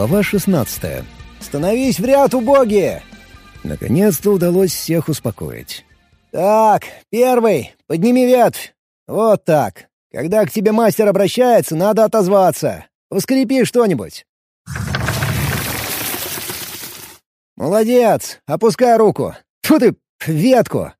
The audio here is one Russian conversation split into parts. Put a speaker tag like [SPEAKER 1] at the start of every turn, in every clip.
[SPEAKER 1] Глава 16.
[SPEAKER 2] «Становись в ряд, убогие!»
[SPEAKER 1] Наконец-то удалось всех успокоить.
[SPEAKER 2] «Так, первый, подними ветвь. Вот так. Когда к тебе мастер обращается, надо отозваться. Поскрепи что-нибудь». «Молодец! Опускай руку. Фу ты, ветку.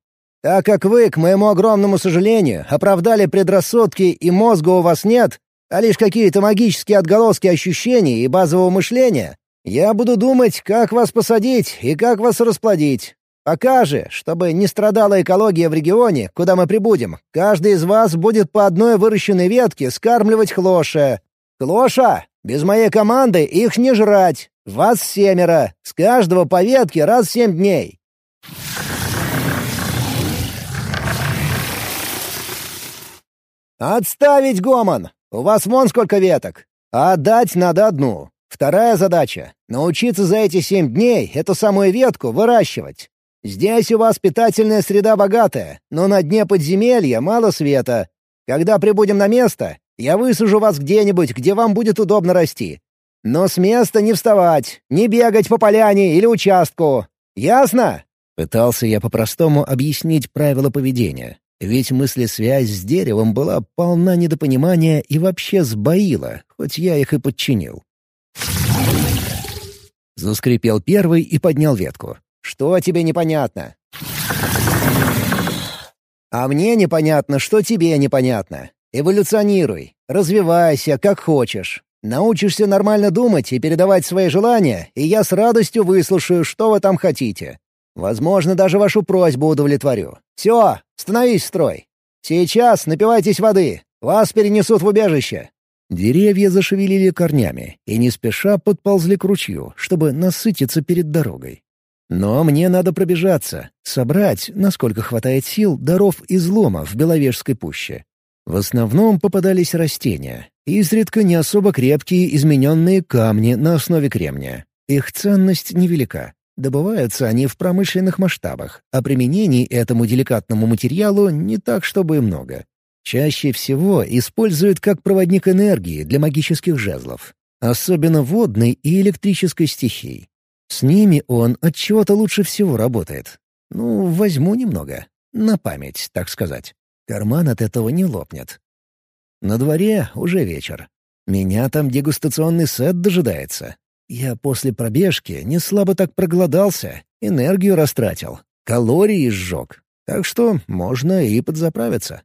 [SPEAKER 2] Так как вы, к моему огромному сожалению, оправдали предрассудки и мозга у вас нет, а лишь какие-то магические отголоски ощущений и базового мышления, я буду думать, как вас посадить и как вас расплодить. Пока же, чтобы не страдала экология в регионе, куда мы прибудем, каждый из вас будет по одной выращенной ветке скармливать хлоша. Хлоша! Без моей команды их не жрать. Вас семеро. С каждого по ветке раз в семь дней. «Отставить гомон! У вас вон сколько веток! А отдать надо одну. Вторая задача — научиться за эти семь дней эту самую ветку выращивать. Здесь у вас питательная среда богатая, но на дне подземелья мало света. Когда прибудем на место, я высажу вас где-нибудь, где вам будет удобно расти. Но с места не вставать, не бегать по поляне или участку. Ясно?»
[SPEAKER 1] Пытался я по-простому объяснить правила поведения. Ведь мыслесвязь с деревом была полна недопонимания и вообще сбоила, хоть я их и подчинил. Заскрипел первый и поднял ветку.
[SPEAKER 2] «Что тебе непонятно?» «А мне непонятно, что тебе непонятно. Эволюционируй, развивайся, как хочешь. Научишься нормально думать и передавать свои желания, и я с радостью выслушаю, что вы там хотите. Возможно, даже вашу просьбу удовлетворю. Все, становись в строй. Сейчас напивайтесь воды. Вас перенесут в убежище».
[SPEAKER 1] Деревья зашевелили корнями и не спеша подползли к ручью, чтобы насытиться перед дорогой. Но мне надо пробежаться, собрать, насколько хватает сил, даров излома в Беловежской пуще. В основном попадались растения, изредка не особо крепкие измененные камни на основе кремния. Их ценность невелика. Добываются они в промышленных масштабах, а применений этому деликатному материалу не так, чтобы и много. Чаще всего используют как проводник энергии для магических жезлов, особенно водной и электрической стихий. С ними он от чего-то лучше всего работает. Ну, возьму немного. На память, так сказать. Карман от этого не лопнет. На дворе уже вечер. Меня там дегустационный сет дожидается. Я после пробежки не слабо так проголодался, энергию растратил, калории сжег. Так что можно и подзаправиться.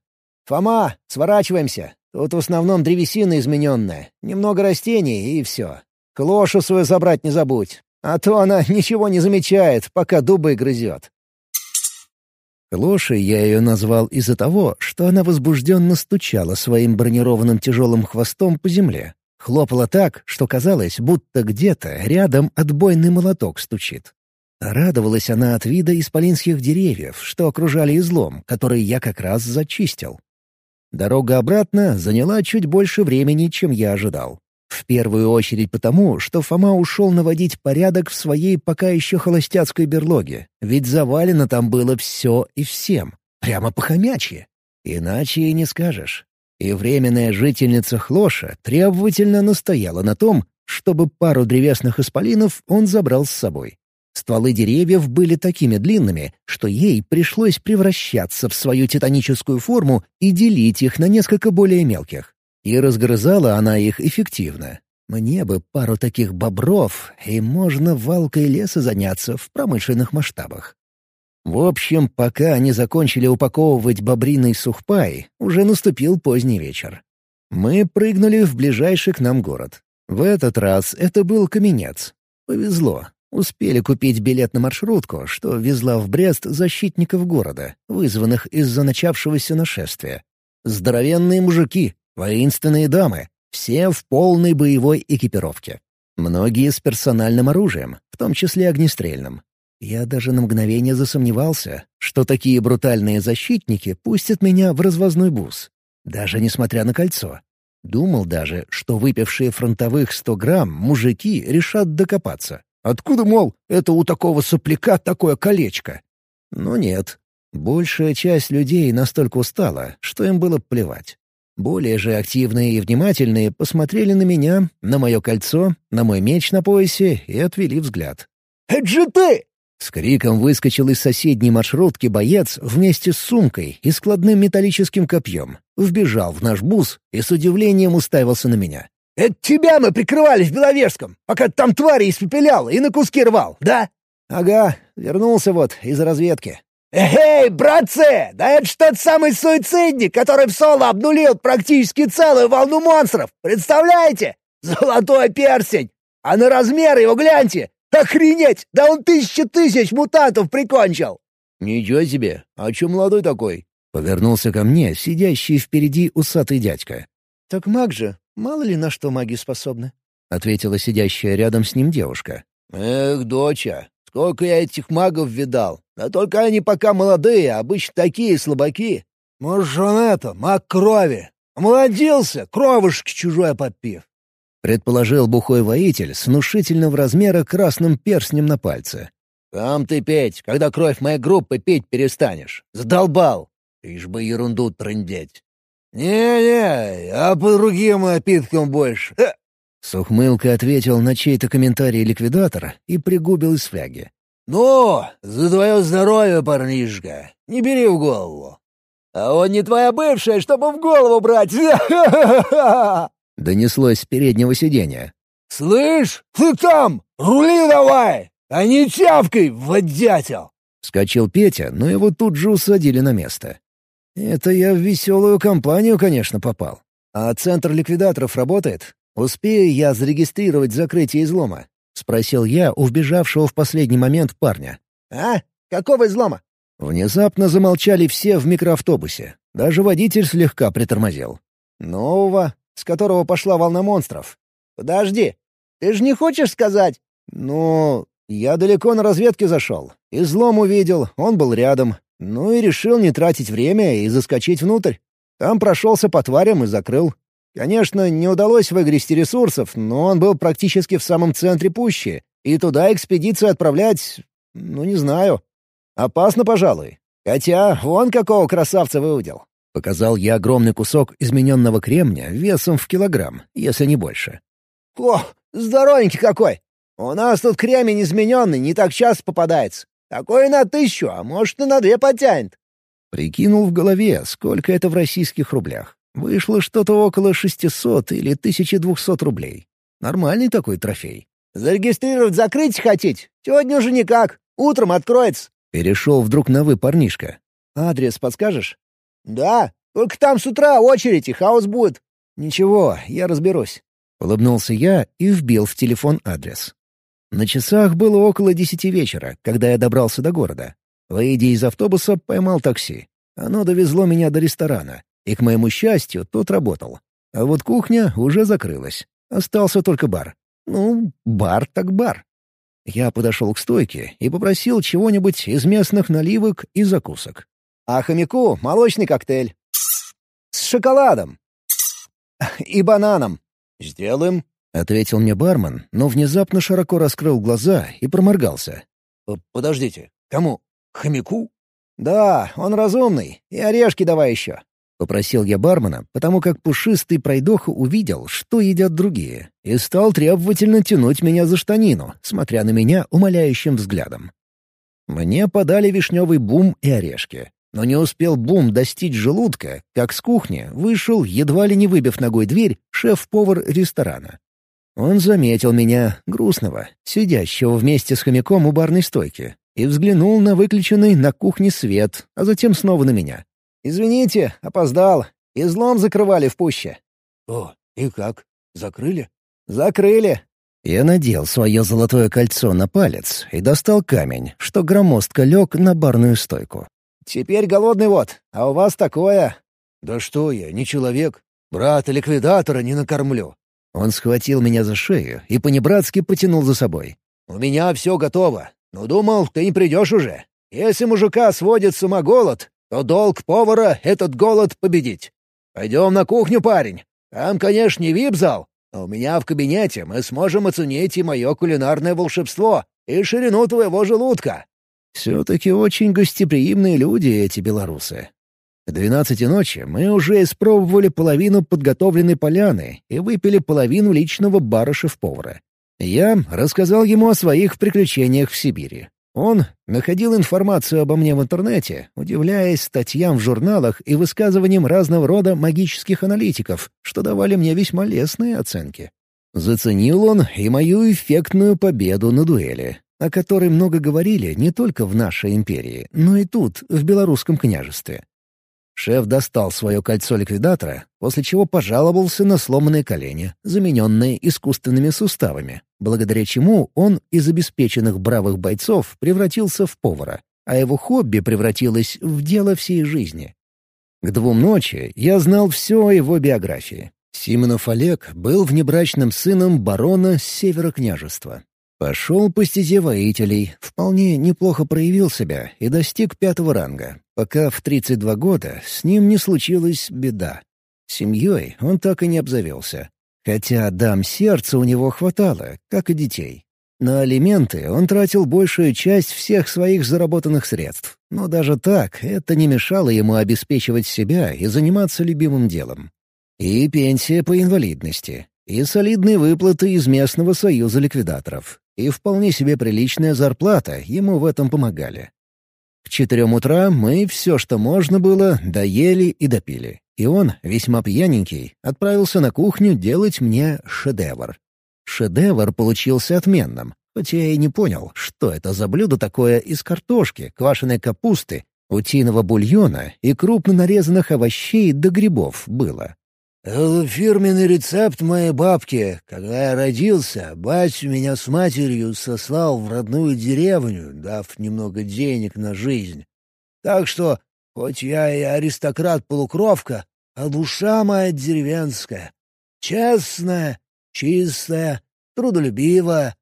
[SPEAKER 2] «Фома, сворачиваемся. Тут в основном древесина измененная, немного растений и все. Клошу свою забрать не забудь, а то она ничего не замечает, пока дубы грызет».
[SPEAKER 1] Клошей я ее назвал из-за того, что она возбужденно стучала своим бронированным тяжелым хвостом по земле, Хлопала так, что казалось, будто где-то рядом отбойный молоток стучит. Радовалась она от вида исполинских деревьев, что окружали излом, который я как раз зачистил. Дорога обратно заняла чуть больше времени, чем я ожидал. В первую очередь потому, что Фома ушел наводить порядок в своей пока еще холостяцкой берлоге, ведь завалено там было все и всем, прямо по-хомячьи. Иначе и не скажешь и временная жительница Хлоша требовательно настояла на том, чтобы пару древесных исполинов он забрал с собой. Стволы деревьев были такими длинными, что ей пришлось превращаться в свою титаническую форму и делить их на несколько более мелких. И разгрызала она их эффективно. Мне бы пару таких бобров, и можно валкой леса заняться в промышленных масштабах. В общем, пока они закончили упаковывать бобриный сухпай, уже наступил поздний вечер. Мы прыгнули в ближайший к нам город. В этот раз это был Каменец. Повезло. Успели купить билет на маршрутку, что везла в Брест защитников города, вызванных из-за начавшегося нашествия. Здоровенные мужики, воинственные дамы, все в полной боевой экипировке. Многие с персональным оружием, в том числе огнестрельным. Я даже на мгновение засомневался, что такие брутальные защитники пустят меня в развозной бус, даже несмотря на кольцо. Думал даже, что выпившие фронтовых сто грамм мужики решат докопаться. Откуда, мол, это у такого сопляка такое колечко? Но нет. Большая часть людей настолько устала, что им было плевать. Более же активные и внимательные посмотрели на меня, на мое кольцо, на мой меч на поясе и отвели взгляд.
[SPEAKER 2] «Это же ты!»
[SPEAKER 1] С криком выскочил из соседней маршрутки боец вместе с сумкой и складным металлическим копьем. Вбежал в наш бус и с удивлением уставился на меня.
[SPEAKER 2] «Это тебя мы прикрывали в Беловежском, пока там твари испепелял и на куски рвал, да?»
[SPEAKER 1] «Ага, вернулся вот из разведки».
[SPEAKER 2] «Эй, братцы, да это ж тот самый суицидник, который в соло обнулил практически целую волну монстров, представляете? Золотой перстень! А на размер его гляньте! Охренеть! Да он тысячи тысяч мутантов прикончил!»
[SPEAKER 1] «Ничего себе! А чё молодой такой?» Повернулся ко мне, сидящий впереди усатый дядька.
[SPEAKER 2] «Так маг же, мало ли на что маги способны», —
[SPEAKER 1] ответила сидящая рядом с ним девушка.
[SPEAKER 2] «Эх, доча, сколько я этих магов видал! Да только они пока молодые, обычно такие слабаки. Может, он это, маг крови. Омолодился, кровушки чужой попив.
[SPEAKER 1] Предположил бухой воитель с внушительного размера красным перстнем на пальце.
[SPEAKER 2] «Там ты петь, когда кровь моей группы пить перестанешь. Задолбал. Лишь бы ерунду трындеть». «Не-не, а по другим напиткам больше». Э!»
[SPEAKER 1] с ухмылкой ответил на чей-то комментарий ликвидатор и пригубил из фляги.
[SPEAKER 2] «Ну, за твое здоровье, парнишка, не бери в голову. А он не твоя бывшая, чтобы в голову брать!»
[SPEAKER 1] Донеслось с переднего сиденья.
[SPEAKER 2] «Слышь, ты там! Рули давай! А не чавкой, водятел!»
[SPEAKER 1] Вскочил Петя, но его тут же усадили на место. «Это я в веселую компанию, конечно, попал. А центр ликвидаторов работает? Успею я зарегистрировать закрытие излома?» — спросил я у вбежавшего в последний момент парня.
[SPEAKER 2] «А? Какого излома?»
[SPEAKER 1] Внезапно замолчали все в микроавтобусе. Даже водитель слегка притормозил. «Нового, с которого пошла волна монстров».
[SPEAKER 2] «Подожди, ты же не хочешь сказать?»
[SPEAKER 1] «Ну, я далеко на разведке зашел. Излом увидел, он был рядом. Ну и решил не тратить время и заскочить внутрь. Там прошелся по тварям и закрыл. Конечно, не удалось выгрести ресурсов, но он был практически в самом центре пущи, и туда экспедицию отправлять... ну, не знаю. Опасно, пожалуй. Хотя вон какого красавца выудил. Показал я огромный кусок измененного кремня весом в килограмм, если не больше.
[SPEAKER 2] «О, здоровенький какой! У нас тут кремень измененный не так часто попадается. Такой на тысячу, а может и на две потянет».
[SPEAKER 1] Прикинул в голове, сколько это в российских рублях. Вышло что-то около 600 или 1200 рублей. Нормальный такой трофей.
[SPEAKER 2] «Зарегистрировать закрыть хотите? Сегодня уже никак. Утром откроется».
[SPEAKER 1] Перешел вдруг на «вы», парнишка. «Адрес подскажешь?»
[SPEAKER 2] «Да, только там с утра очередь и хаос будет».
[SPEAKER 1] «Ничего, я разберусь». Улыбнулся я и вбил в телефон адрес. На часах было около десяти вечера, когда я добрался до города. Выйдя из автобуса, поймал такси. Оно довезло меня до ресторана, и, к моему счастью, тот работал. А вот кухня уже закрылась. Остался только бар. Ну, бар так бар. Я подошел к стойке и попросил чего-нибудь из местных наливок и закусок.
[SPEAKER 2] А хомяку молочный коктейль. С шоколадом. И бананом.
[SPEAKER 1] «Сделаем», — ответил мне бармен, но внезапно широко раскрыл глаза и проморгался.
[SPEAKER 2] «Подождите, кому? Хомяку?»
[SPEAKER 1] «Да, он разумный. И орешки давай еще. — попросил я бармена, потому как пушистый пройдоха увидел, что едят другие, и стал требовательно тянуть меня за штанину, смотря на меня умоляющим взглядом. Мне подали вишневый бум и орешки. Но не успел бум достичь желудка, как с кухни вышел, едва ли не выбив ногой дверь, шеф-повар ресторана. Он заметил меня, грустного, сидящего вместе с хомяком у барной стойки, и взглянул на выключенный на кухне свет, а затем снова на меня. «Извините, опоздал. Излом закрывали в пуще».
[SPEAKER 2] «О, и как? Закрыли?»
[SPEAKER 1] «Закрыли». Я надел свое золотое кольцо на палец и достал камень, что громоздко лег на барную стойку. «Теперь голодный вот, а у вас такое...»
[SPEAKER 2] «Да что я, не человек. Брата ликвидатора не накормлю».
[SPEAKER 1] Он схватил меня за шею и понебратски потянул за собой.
[SPEAKER 2] «У меня все готово. Но думал, ты не придешь уже. Если мужика сводит с ума голод, то долг повара — этот голод победить. Пойдем на кухню, парень. Там, конечно, не вип-зал, но у меня в кабинете мы сможем оценить и мое кулинарное волшебство, и ширину твоего желудка».
[SPEAKER 1] Все-таки очень гостеприимные люди эти белорусы. К двенадцати ночи мы уже испробовали половину подготовленной поляны и выпили половину личного барыша-повара. Я рассказал ему о своих приключениях в Сибири. Он находил информацию обо мне в интернете, удивляясь статьям в журналах и высказываниям разного рода магических аналитиков, что давали мне весьма лестные оценки. Заценил он и мою эффектную победу на дуэли, о которой много говорили не только в нашей империи, но и тут, в Белорусском княжестве. Шеф достал свое кольцо ликвидатора, после чего пожаловался на сломанные колени, замененные искусственными суставами, благодаря чему он из обеспеченных бравых бойцов превратился в повара, а его хобби превратилось в дело всей жизни. К двум ночи я знал все о его биографии. Симонов Олег был внебрачным сыном барона с севера. Пошел по стезе воителей, вполне неплохо проявил себя и достиг пятого ранга, пока в 32 года с ним не случилась беда. Семьей он так и не обзавелся. Хотя дам сердца у него хватало, как и детей. На алименты он тратил большую часть всех своих заработанных средств. Но даже так это не мешало ему обеспечивать себя и заниматься любимым делом. И пенсия по инвалидности, и солидные выплаты из местного союза ликвидаторов, и вполне себе приличная зарплата ему в этом помогали. К четырем утра мы все, что можно было, доели и допили. И он, весьма пьяненький, отправился на кухню делать мне шедевр. Шедевр получился отменным, хотя я и не понял, что это за блюдо такое из картошки, квашеной капусты, утиного бульона и крупно нарезанных овощей до грибов было.
[SPEAKER 2] Это фирменный рецепт моей бабки. Когда я родился, батя меня с матерью сослал в родную деревню, дав немного денег на жизнь. Так что, хоть я и аристократ-полукровка, а душа моя деревенская. Честная, чистая, трудолюбивая.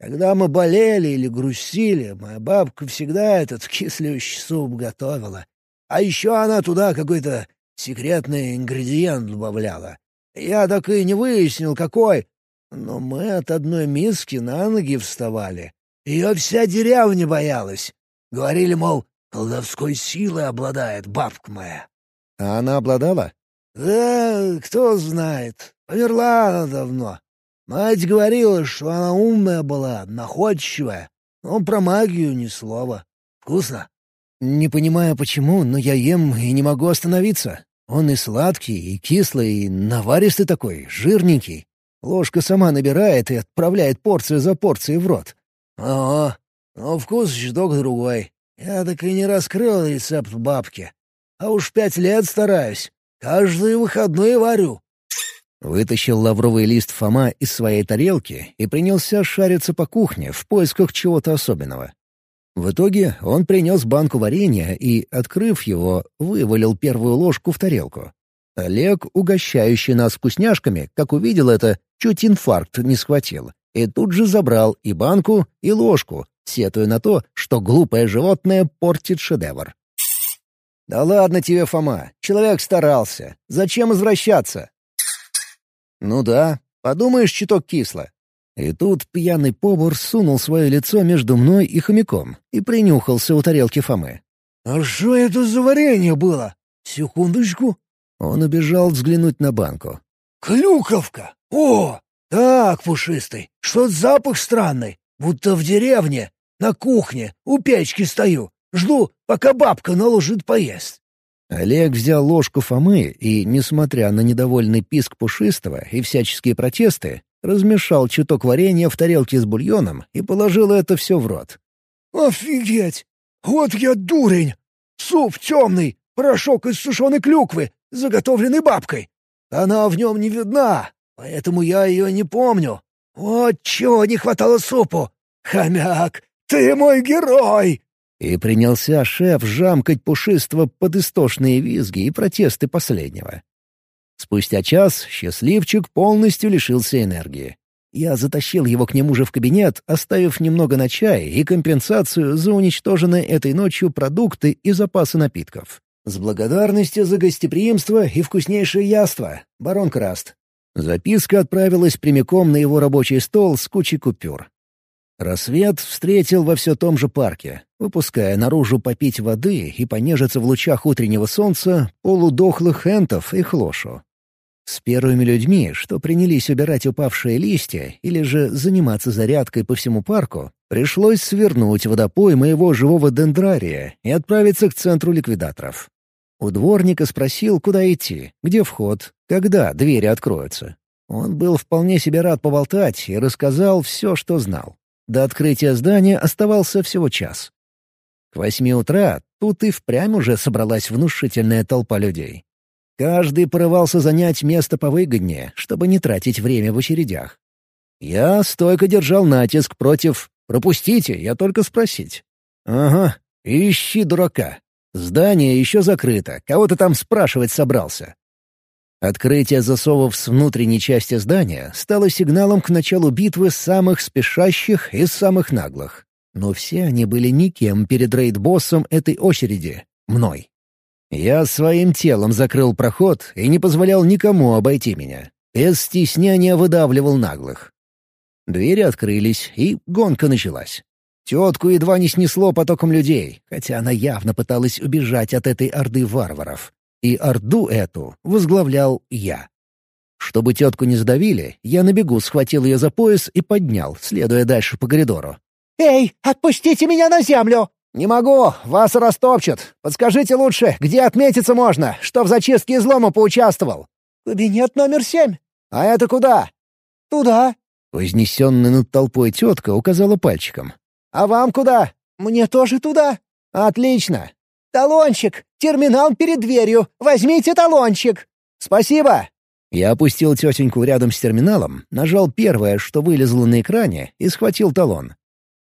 [SPEAKER 2] Когда мы болели или грустили, моя бабка всегда этот кислющий суп готовила. А еще она туда какой-то секретный ингредиент добавляла. Я так и не выяснил, какой. Но мы от одной миски на ноги вставали. Ее вся деревня боялась. Говорили, мол, колдовской силой обладает бабка моя.
[SPEAKER 1] А она обладала?
[SPEAKER 2] Да, кто знает. Померла она давно. Мать говорила, что она умная была, находчивая. Но про магию ни слова. Вкусно?
[SPEAKER 1] Не понимаю почему, но я ем и не могу остановиться. Он и сладкий, и кислый, и наваристый такой, жирненький. Ложка сама набирает и отправляет порцию за порцией в рот.
[SPEAKER 2] Ага, но вкус чуток другой. Я так и не раскрыл рецепт бабки. А уж пять лет стараюсь. Каждые выходные варю.
[SPEAKER 1] Вытащил лавровый лист Фома из своей тарелки и принялся шариться по кухне в поисках чего-то особенного. В итоге он принес банку варенья и, открыв его, вывалил первую ложку в тарелку. Олег, угощающий нас вкусняшками, как увидел это, чуть инфаркт не схватил, и тут же забрал и банку, и ложку, сетуя на то, что глупое животное портит шедевр. «Да ладно тебе, Фома, человек старался. Зачем возвращаться?» «Ну да, подумаешь, чуток кисло. И тут пьяный повар сунул свое лицо между мной и хомяком и принюхался у тарелки Фомы.
[SPEAKER 2] «А что это за варенье было? Секундочку».
[SPEAKER 1] Он убежал взглянуть на банку.
[SPEAKER 2] «Клюковка! О, так, пушистый, что-то запах странный, будто в деревне, на кухне, у печки стою, жду, пока бабка наложит поесть».
[SPEAKER 1] Олег взял ложку Фомы и, несмотря на недовольный писк пушистого и всяческие протесты, размешал чуток варенья в тарелке с бульоном и положил это все в рот.
[SPEAKER 2] «Офигеть! Вот я дурень! Суп темный, порошок из сушеной клюквы, заготовленный бабкой. Она в нем не видна, поэтому я ее не помню. Вот чего не хватало супу! Хомяк, ты мой герой!»
[SPEAKER 1] И принялся шеф жамкать пушистого под истошные визги и протесты последнего. Спустя час счастливчик полностью лишился энергии. Я затащил его к нему же в кабинет, оставив немного на чай и компенсацию за уничтоженные этой ночью продукты и запасы напитков. С благодарностью за гостеприимство и вкуснейшее яство, барон Краст. Записка отправилась прямиком на его рабочий стол с кучей купюр. Рассвет встретил во все том же парке, выпуская наружу попить воды и понежиться в лучах утреннего солнца полудохлых энтов и хлошу. С первыми людьми, что принялись убирать упавшие листья или же заниматься зарядкой по всему парку, пришлось свернуть водопой моего живого дендрария и отправиться к центру ликвидаторов. У дворника спросил, куда идти, где вход, когда двери откроются. Он был вполне себе рад поболтать и рассказал все, что знал. До открытия здания оставался всего час. К восьми утра тут и впрямь уже собралась внушительная толпа людей. Каждый порывался занять место повыгоднее, чтобы не тратить время в очередях. Я стойко держал натиск против «пропустите, я только спросить». «Ага, ищи дурака. Здание еще закрыто, кого ты там спрашивать собрался?» Открытие засовов с внутренней части здания стало сигналом к началу битвы самых спешащих и самых наглых. Но все они были никем перед рейд-боссом этой очереди — мной. Я своим телом закрыл проход и не позволял никому обойти меня. Без стеснения выдавливал наглых. Двери открылись, и гонка началась. Тетку едва не снесло потоком людей, хотя она явно пыталась убежать от этой орды варваров. И орду эту возглавлял я. Чтобы тетку не сдавили, я на бегу схватил ее за пояс и поднял, следуя дальше по коридору.
[SPEAKER 2] «Эй, отпустите меня на землю!» «Не могу, вас растопчут. Подскажите лучше, где отметиться можно, что в зачистке излома поучаствовал?»
[SPEAKER 3] «Кабинет номер семь».
[SPEAKER 2] «А это куда?»
[SPEAKER 3] «Туда».
[SPEAKER 1] Вознесенная над толпой тетка указала пальчиком.
[SPEAKER 2] «А вам куда?»
[SPEAKER 3] «Мне тоже туда».
[SPEAKER 2] «Отлично».
[SPEAKER 3] «Талончик! Терминал перед дверью! Возьмите талончик!»
[SPEAKER 2] «Спасибо!»
[SPEAKER 1] Я опустил тетеньку рядом с терминалом, нажал первое, что вылезло на экране, и схватил талон.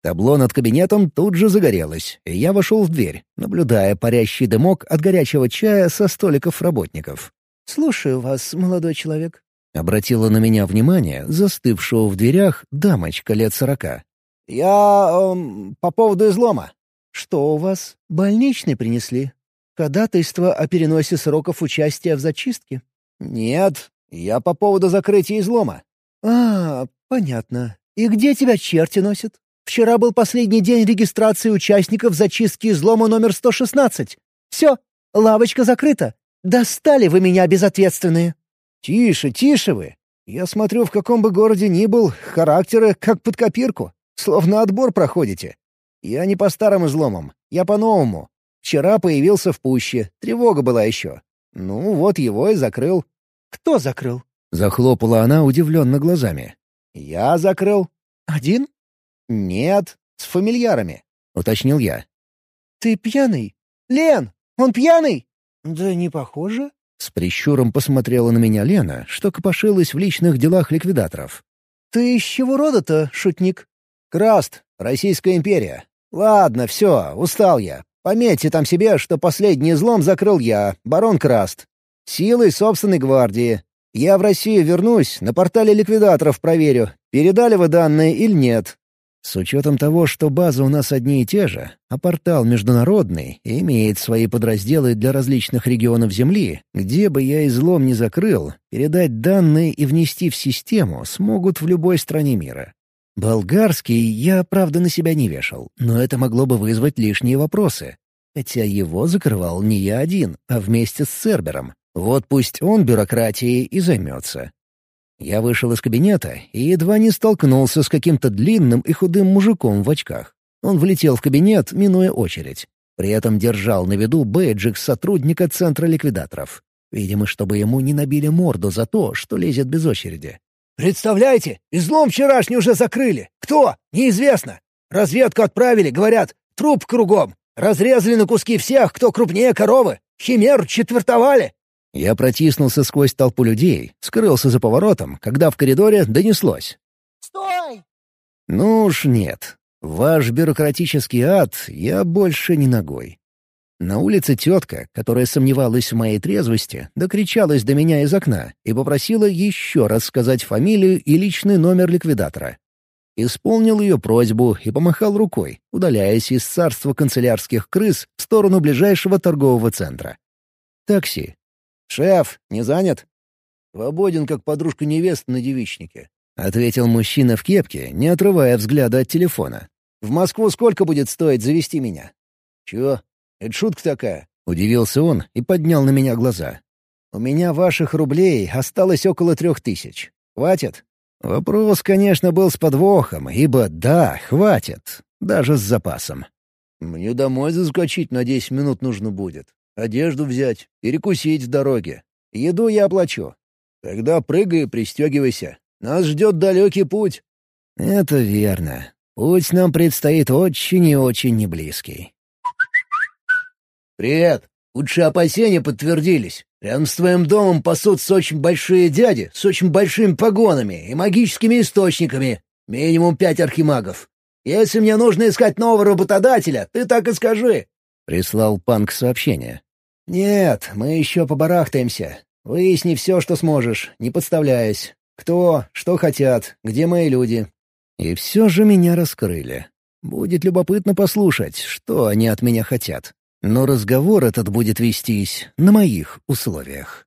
[SPEAKER 1] Табло над кабинетом тут же загорелось, и я вошел в дверь, наблюдая парящий дымок от горячего чая со столиков работников.
[SPEAKER 3] «Слушаю вас, молодой человек», —
[SPEAKER 1] обратила на меня внимание застывшего в дверях дамочка лет сорока.
[SPEAKER 2] «Я... Эм, по поводу излома».
[SPEAKER 3] «Что у вас? Больничный принесли? Ходатайство о переносе сроков участия в зачистке?»
[SPEAKER 2] «Нет, я по поводу закрытия излома».
[SPEAKER 3] «А, понятно. И где тебя черти носят?» Вчера был последний день регистрации участников зачистки излома номер 116. Все, лавочка закрыта. Достали вы меня безответственные».
[SPEAKER 2] «Тише, тише вы. Я смотрю, в каком бы городе ни был, характеры как под копирку. Словно отбор проходите. Я не по старым изломам, я по новому. Вчера появился в пуще, тревога была еще. Ну, вот его и закрыл».
[SPEAKER 3] «Кто закрыл?»
[SPEAKER 1] — захлопала она удивленно глазами.
[SPEAKER 2] «Я закрыл».
[SPEAKER 3] «Один?»
[SPEAKER 2] «Нет, с фамильярами», — уточнил я.
[SPEAKER 3] «Ты пьяный?
[SPEAKER 2] Лен, он пьяный?»
[SPEAKER 3] «Да не похоже».
[SPEAKER 1] С прищуром посмотрела на меня Лена, что копошилась в личных делах ликвидаторов.
[SPEAKER 3] «Ты из чего рода-то, шутник?»
[SPEAKER 2] «Краст, Российская империя. Ладно, все, устал я. Пометьте там себе, что последний излом закрыл я, барон Краст. Силой собственной гвардии. Я в Россию вернусь, на портале ликвидаторов проверю, передали вы данные или нет.
[SPEAKER 1] С учетом того, что базы у нас одни и те же, а портал международный и имеет свои подразделы для различных регионов Земли, где бы я излом не закрыл, передать данные и внести в систему смогут в любой стране мира. Болгарский я, правда, на себя не вешал, но это могло бы вызвать лишние вопросы. Хотя его закрывал не я один, а вместе с Цербером. Вот пусть он бюрократией и займется. Я вышел из кабинета и едва не столкнулся с каким-то длинным и худым мужиком в очках. Он влетел в кабинет, минуя очередь. При этом держал на виду бейджик сотрудника Центра ликвидаторов. Видимо, чтобы ему не набили морду за то, что лезет без очереди.
[SPEAKER 2] «Представляете, излом вчерашний уже закрыли. Кто? Неизвестно. Разведку отправили, говорят, труп кругом. Разрезали на куски всех, кто крупнее коровы. Химер четвертовали.
[SPEAKER 1] Я протиснулся сквозь толпу людей, скрылся за поворотом, когда в коридоре донеслось.
[SPEAKER 3] «Стой!»
[SPEAKER 1] «Ну уж нет. Ваш бюрократический ад я больше не ногой». На улице тетка, которая сомневалась в моей трезвости, докричалась до меня из окна и попросила еще раз сказать фамилию и личный номер ликвидатора. Исполнил ее просьбу и помахал рукой, удаляясь из царства канцелярских крыс в сторону ближайшего торгового центра. Такси,
[SPEAKER 2] «Шеф, не занят?» «Свободен, как подружка невесты на девичнике».
[SPEAKER 1] ответил мужчина в кепке, не отрывая взгляда от телефона.
[SPEAKER 2] «В Москву сколько будет стоить завести меня?» «Чего? Это шутка такая?»
[SPEAKER 1] — удивился он и поднял на меня глаза.
[SPEAKER 2] «У меня ваших рублей осталось около трех тысяч. Хватит?»
[SPEAKER 1] Вопрос, конечно, был с подвохом, ибо да, хватит, даже с запасом.
[SPEAKER 2] «Мне домой заскочить на десять минут нужно будет. Одежду взять, перекусить в дороге. Еду я оплачу. Тогда прыгай и пристегивайся. Нас ждет далекий путь».
[SPEAKER 1] «Это верно. Путь нам предстоит очень и очень неблизкий».
[SPEAKER 2] «Привет. Лучшие опасения подтвердились. Рядом с твоим домом пасутся очень большие дяди с очень большими погонами и магическими источниками. Минимум пять архимагов. Если мне нужно искать нового работодателя, ты так и скажи».
[SPEAKER 1] Прислал Панк сообщение.
[SPEAKER 2] «Нет, мы еще побарахтаемся. Выясни все, что сможешь, не подставляясь. Кто, что хотят, где мои люди».
[SPEAKER 1] И все же меня раскрыли. Будет любопытно послушать, что они от меня хотят. Но разговор этот будет вестись на моих условиях.